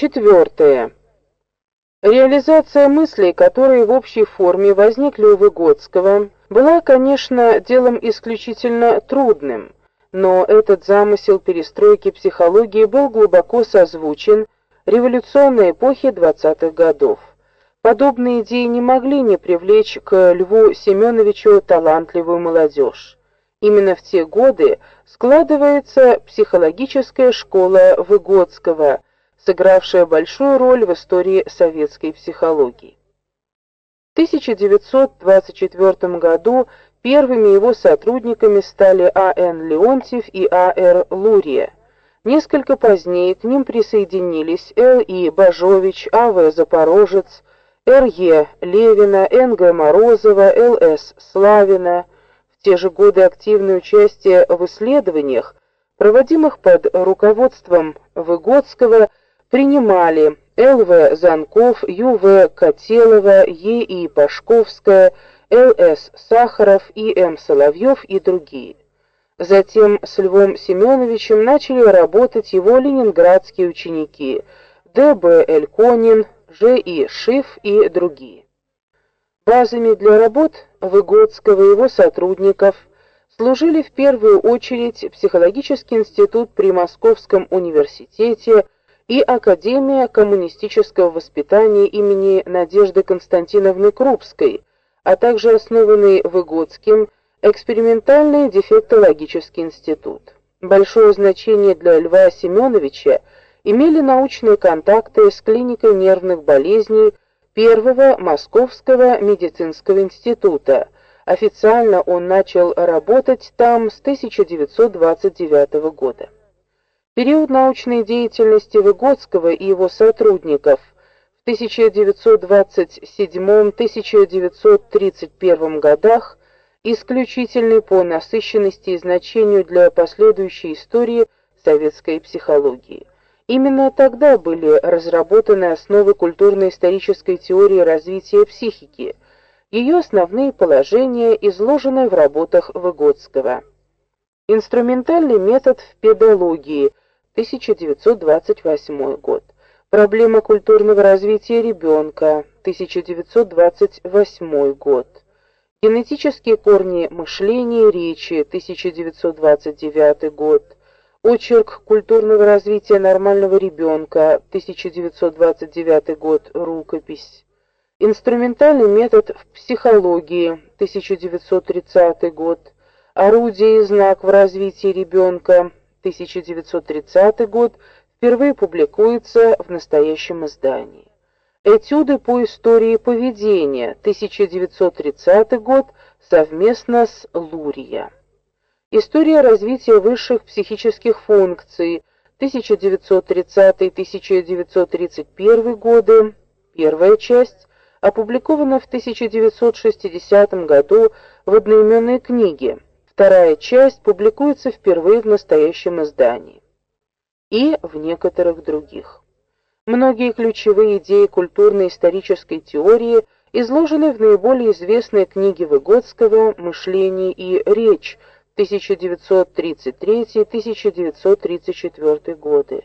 Четвертое. Реализация мыслей, которые в общей форме возникли у Выгодского, была, конечно, делом исключительно трудным, но этот замысел перестройки психологии был глубоко созвучен революционной эпохе 20-х годов. Подобные идеи не могли не привлечь к Льву Семеновичу талантливую молодежь. Именно в те годы складывается психологическая школа Выгодского, сыгравшая большую роль в истории советской психологии. В 1924 году первыми его сотрудниками стали А.Н. Леонтьев и А.Р. Лурия. Несколько позднее к ним присоединились Л.И. Бажович, А.В. Запорожец, Р.Е. Левина, Н.Г. Морозова, Л.С. Славина. В те же годы активное участие в исследованиях, проводимых под руководством Выгодского, принимали Л.В. Занков, Ю.В. Котелова, Е.И. Пашковская, Л.С. Сахаров и М. Соловьев и другие. Затем с Львом Семеновичем начали работать его ленинградские ученики Д.Б. Эльконин, Ж.И. Шиф и другие. Базами для работ Выгодского и его сотрудников служили в первую очередь психологический институт при Московском университете и Академия коммунистического воспитания имени Надежды Константиновны Крупской, а также основанный Выгодским экспериментальный дефектологический институт. Большое значение для Льва Семеновича имели научные контакты с клиникой нервных болезней Первого Московского медицинского института. Официально он начал работать там с 1929 года. Период научной деятельности Выгодского и его сотрудников в 1927-1931 годах исключительный по насыщенности и значению для последующей истории советской психологии. Именно тогда были разработаны основы культурно-исторической теории развития психики. Ее основные положения изложены в работах Выгодского. Инструментальный метод в педагогии – 1928 год. Проблема культурного развития ребенка, 1928 год. Генетические корни мышления речи, 1929 год. Очерк культурного развития нормального ребенка, 1929 год, рукопись. Инструментальный метод в психологии, 1930 год. Орудие и знак в развитии ребенка, 1930 год, впервые публикуется в настоящем издании. Этюды по истории поведения, 1930 год, совместно с Лурия. История развития высших психических функций, 1930-1931 годы, первая часть, опубликована в 1960 году в одноименной книге Вторая часть публикуется впервые в настоящем издании и в некоторых других. Многие ключевые идеи культурно-исторической теории изложены в наиболее известной книге Выгодского «Мышление и речь» 1933-1934 годы.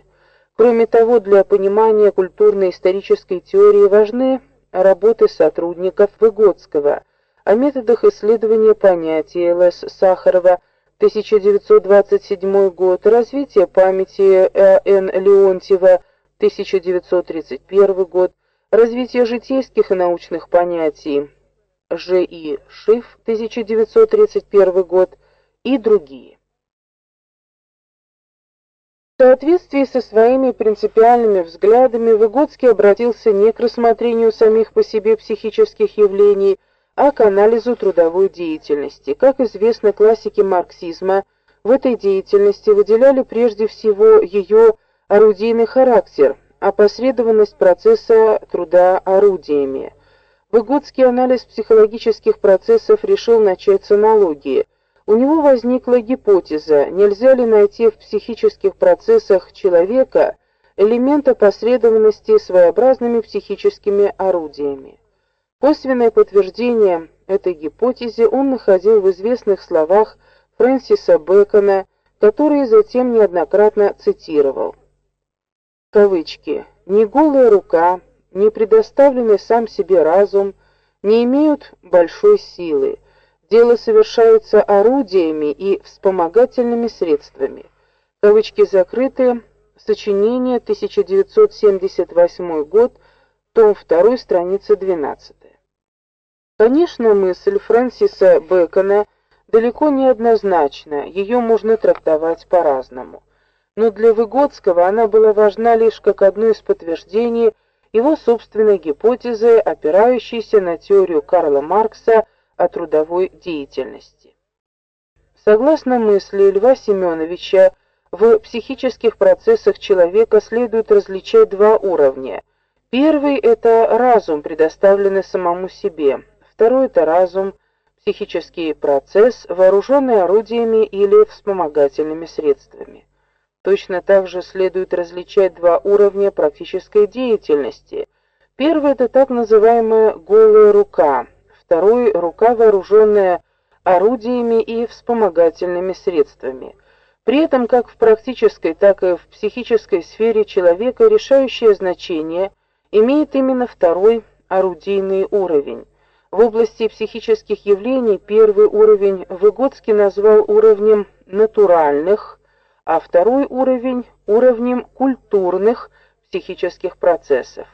Кроме того, для понимания культурно-исторической теории важны работы сотрудников Выгодского – о методах исследования понятий Л.С. Сахарова, 1927 год, развитие памяти Э.Н. Леонтьева, 1931 год, развитие житейских и научных понятий Ж.И. Шиф, 1931 год и другие. В соответствии со своими принципиальными взглядами Выгодский обратился не к рассмотрению самих по себе психических явлений, а к анализу трудовой деятельности. Как известно, классики марксизма в этой деятельности выделяли прежде всего ее орудийный характер, опосредованность процесса труда орудиями. Выгодский анализ психологических процессов решил начать с аналогии. У него возникла гипотеза, нельзя ли найти в психических процессах человека элемент опосредованности своеобразными психическими орудиями. Косвенное подтверждение этой гипотезе он находил в известных словах Фрэнсиса Бэкона, которые затем неоднократно цитировал. Кавычки. ни голая рука, ни предоставленный сам себе разум не имеют большой силы. Дело совершается орудиями и вспомогательными средствами. Кавычки закрыты. Сочинение 1978 год, том 2, страница 12. Конечно, мысль Фрэнсиса Бэкона далеко не однозначна, ее можно трактовать по-разному. Но для Выгодского она была важна лишь как одно из подтверждений его собственной гипотезы, опирающейся на теорию Карла Маркса о трудовой деятельности. Согласно мысли Льва Семеновича, в психических процессах человека следует различать два уровня. Первый это разум, предоставленный самому себе. Второй это разум, психический процесс, вооруженный орудиями или вспомогательными средствами. Точно так же следует различать два уровня практической деятельности. Первый это так называемая голая рука, второй рука, вооруженная орудиями и вспомогательными средствами. При этом как в практической, так и в психической сфере человека решающее значение имеет именно второй орудийный уровень. В области психических явлений первый уровень Выгодский назвал уровнем натуральных, а второй уровень уровнем культурных психических процессов.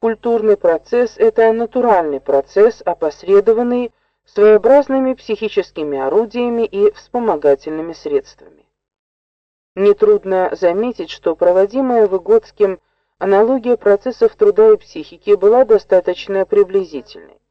Культурный процесс это натуральный процесс, опосредованный своеобразными психическими орудиями и вспомогательными средствами. Нетрудно заметить, что проводимая Выгодским аналогия процессов труда и психики была достаточно приблизительной.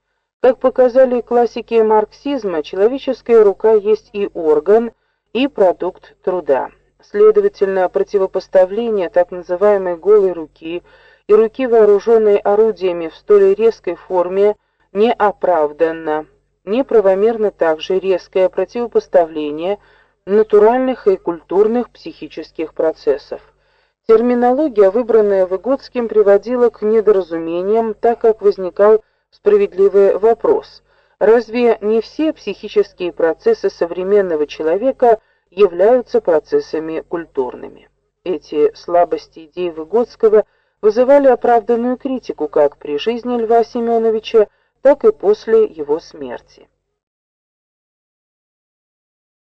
Как показали классики марксизма, человеческая рука есть и орган, и продукт труда. Следовательно, противопоставление так называемой голой руки и руки, вооруженной орудиями в столь резкой форме, не оправданно. Неправомерно также резкое противопоставление – натуральных и культурных психических процессов. Терминология, выбранная Выгодским, приводила к недоразумениям, так как возникал справедливый вопрос: разве не все психические процессы современного человека являются процессами культурными? Эти слабости идей Выгодского вызывали оправданную критику как при жизни Льва Семеновича, так и после его смерти.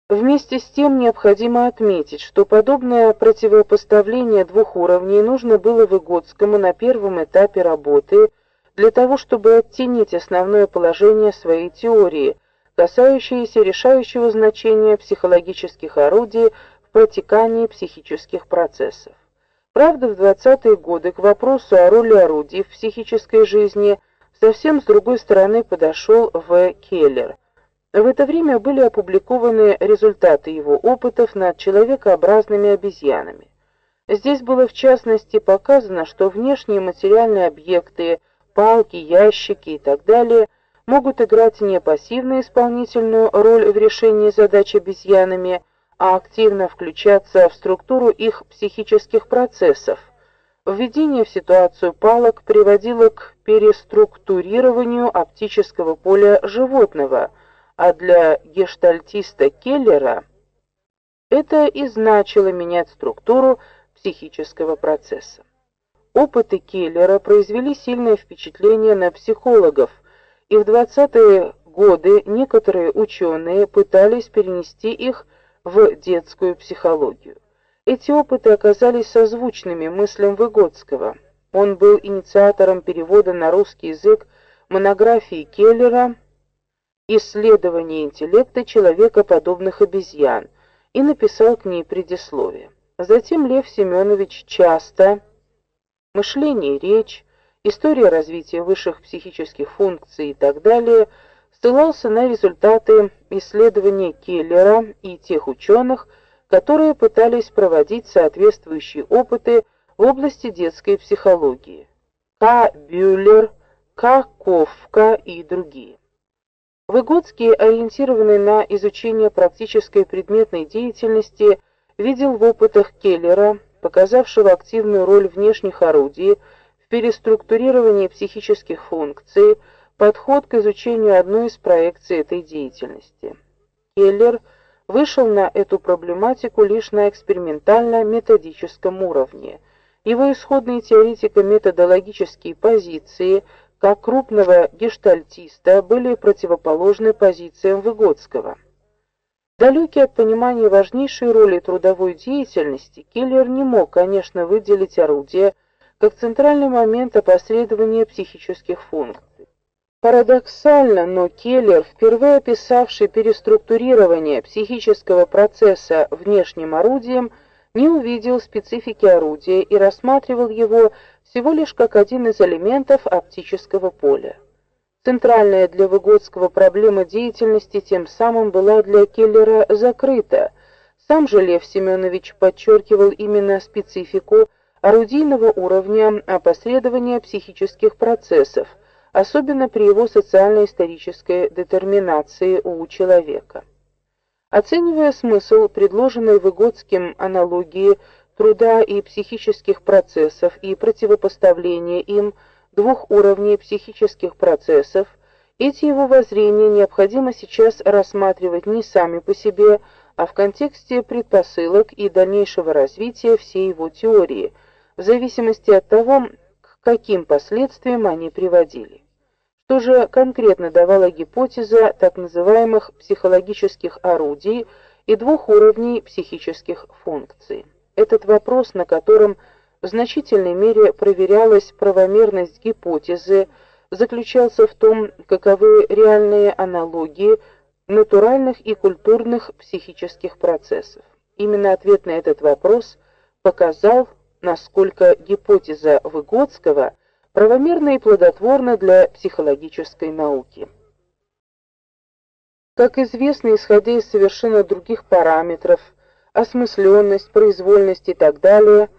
Вместе с тем необходимо отметить, что подобное противопоставление двух уровней нужно было Выгодскому на первом этапе работы для того, чтобы оттенить основное положение своей теории, касающееся решающего значения психологических орудий в протекании психических процессов. Правда, в 20-е годы к вопросу о роли орудий в психической жизни совсем с другой стороны подошел В. Келлер – в это время были опубликованы результаты его опытов над человекообразными обезьянами. Здесь было в частности показано, что внешние материальные объекты, палки, ящики и так далее могут играть не пассивно исполнительную роль в решении задач обезьянами, а активно включаться в структуру их психических процессов. Введение в ситуацию палок приводило к переструктурированию оптического поля животного – а для гештальтиста Келлера это и значило менять структуру психического процесса. Опыты Келлера произвели сильное впечатление на психологов, и в 20-е годы некоторые ученые пытались перенести их в детскую психологию. Эти опыты оказались созвучными мыслям Выгодского. Он был инициатором перевода на русский язык монографии Келлера исследование интеллекта человека подобных обезьян и написал к ней предисловие. Затем Лев Семенович часто мышление речь, история развития высших психических функций и так далее ссылался на результаты исследований Келлера и тех ученых, которые пытались проводить соответствующие опыты в области детской психологии. К. Бюллер, К. Ковка и другие. Выгодский, ориентированный на изучение практической предметной деятельности, видел в опытах Келлера, показавшего активную роль внешних орудий в переструктурировании психических функций, подход к изучению одной из проекций этой деятельности. Келлер вышел на эту проблематику лишь на экспериментально-методическом уровне. Его исходные теоретико-методологические позиции как крупного гештальтиста были противоположны позициям Выгодского. Далекий от понимания важнейшей роли трудовой деятельности, Келлер не мог, конечно, выделить орудие как центральный момент опосредования психических функций. Парадоксально, но Келлер, впервые описавший переструктурирование психического процесса внешним орудием, не увидел специфики орудия и рассматривал его всего лишь как один из элементов оптического поля. Центральная для Выгодского проблема деятельности тем самым была для Келлера закрыта. Сам же Лев Семенович подчеркивал именно специфику орудийного уровня опосредования психических процессов, особенно при его социально-исторической детерминации у человека. Оценивая смысл предложенной Выгодским аналогии труда и психических процессов и противопоставления им двух уровней психических процессов, эти его воззрения необходимо сейчас рассматривать не сами по себе, а в контексте предпосылок и дальнейшего развития всей его теории, в зависимости от того, к каким последствиям они приводили. Что же конкретно давала гипотеза так называемых психологических орудий и двух уровней психических функций? Этот вопрос, на котором в значительной мере проверялась правомерность гипотезы, заключался в том, каковы реальные аналогии натуральных и культурных психических процессов. Именно ответ на этот вопрос показал, насколько гипотеза Выгодского правомерна и плодотворна для психологической науки. Как известно, исходя из совершенно других параметров, осмысленность, произвольность и так далее –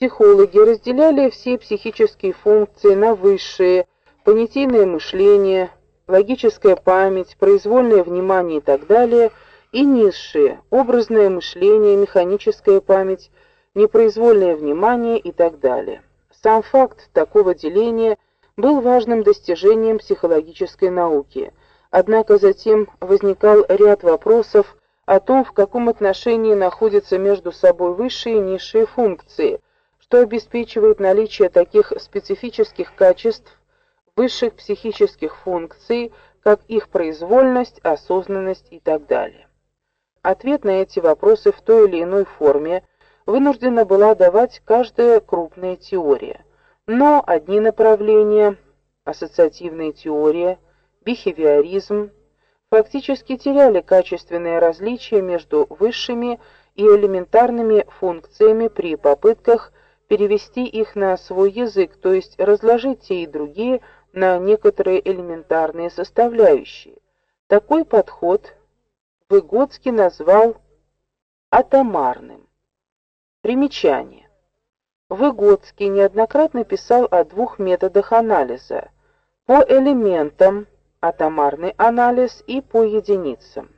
Психологи разделяли все психические функции на высшие, понятийное мышление, логическая память, произвольное внимание и так далее, и низшие, образное мышление, механическая память, непроизвольное внимание и так далее. Сам факт такого деления был важным достижением психологической науки. Однако затем возникал ряд вопросов о том, в каком отношении находятся между собой высшие и низшие функции, что обеспечивает наличие таких специфических качеств высших психических функций, как их произвольность, осознанность и так далее. Ответ на эти вопросы в той или иной форме вынуждена была давать каждая крупная теория. Но одни направления, ассоциативная теория, бихевиоризм, фактически теряли качественное различие между высшими и элементарными функциями при попытках перевести их на свой язык, то есть разложить те и другие на некоторые элементарные составляющие. Такой подход Выгодский назвал атомарным. Примечание. Выгодский неоднократно писал о двух методах анализа: по элементам атомарный анализ и по единицам.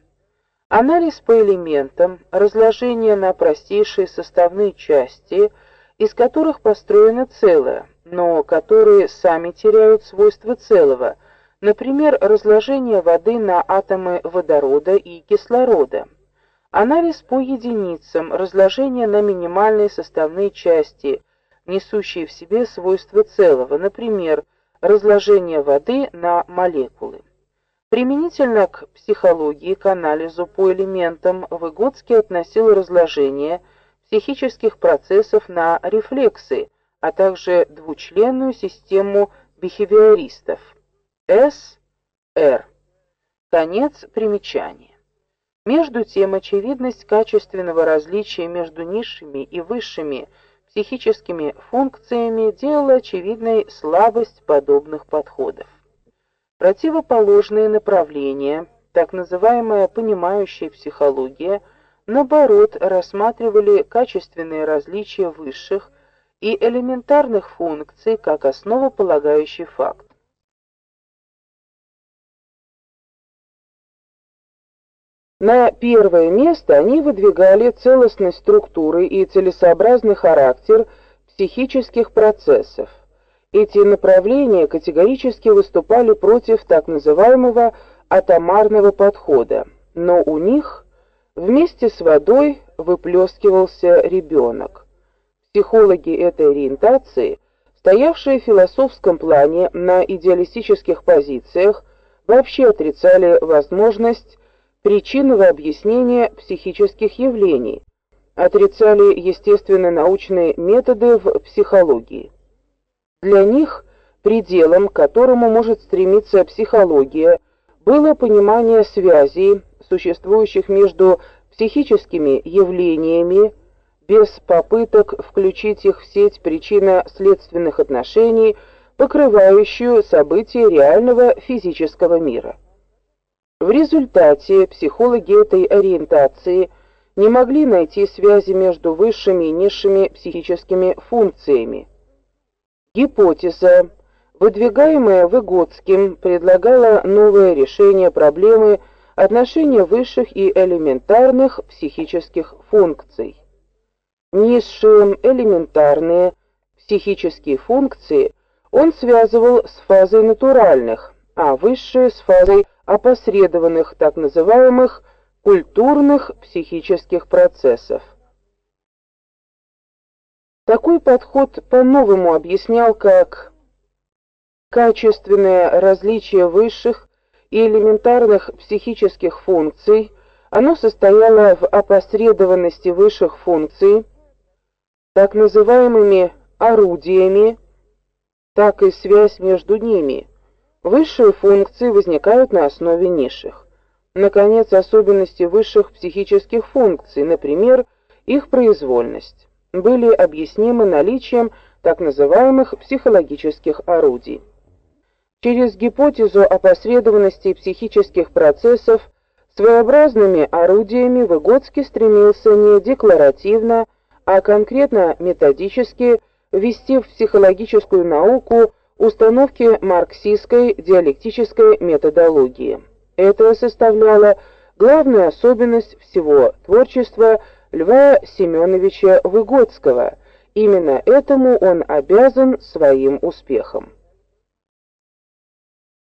Анализ по элементам, разложение на простейшие составные части – из которых построено целое, но которые сами теряют свойства целого, например, разложение воды на атомы водорода и кислорода. Анализ по единицам, разложение на минимальные составные части, несущие в себе свойства целого, например, разложение воды на молекулы. Применительно к психологии, к анализу по элементам Выгодский относил разложение – психических процессов на рефлексы, а также двучленную систему бихевиористов. С. Р. Конец примечания. Между тем, очевидность качественного различия между низшими и высшими психическими функциями делала очевидной слабость подобных подходов. Противоположные направления, так называемая понимающая психология – наоборот, рассматривали качественные различия высших и элементарных функций как основополагающий факт. На первое место они выдвигали целостность структуры и целесообразный характер психических процессов. Эти направления категорически выступали против так называемого атомарного подхода, но у них Вместе с водой выплескивался ребенок. Психологи этой ориентации, стоявшие в философском плане на идеалистических позициях, вообще отрицали возможность причинного объяснения психических явлений, отрицали естественно-научные методы в психологии. Для них пределом, к которому может стремиться психология, было понимание связей, существующих между психическими явлениями, без попыток включить их в сеть причинно-следственных отношений, покрывающую события реального физического мира. В результате психологи этой ориентации не могли найти связи между высшими и низшими психическими функциями. Гипотеза, выдвигаемая Выгодским, предлагала новое решение проблемы отношения высших и элементарных психических функций. Низшие элементарные психические функции он связывал с фазой натуральных, а высшие с фазой опосредованных, так называемых культурных психических процессов. Такой подход по-новому объяснял как качественное различие высших и элементарных психических функций, оно состояло в опосредованности высших функций, так называемыми орудиями, так и связь между ними. Высшие функции возникают на основе низших. Наконец, особенности высших психических функций, например, их произвольность, были объяснимы наличием так называемых психологических орудий. Через гипотезу опосредованности психических процессов своеобразными орудиями Выгодский стремился не декларативно, а конкретно методически ввести в психологическую науку установки марксистской диалектической методологии. Это составляло главную особенность всего творчества Льва Семеновича Выгодского. Именно этому он обязан своим успехом.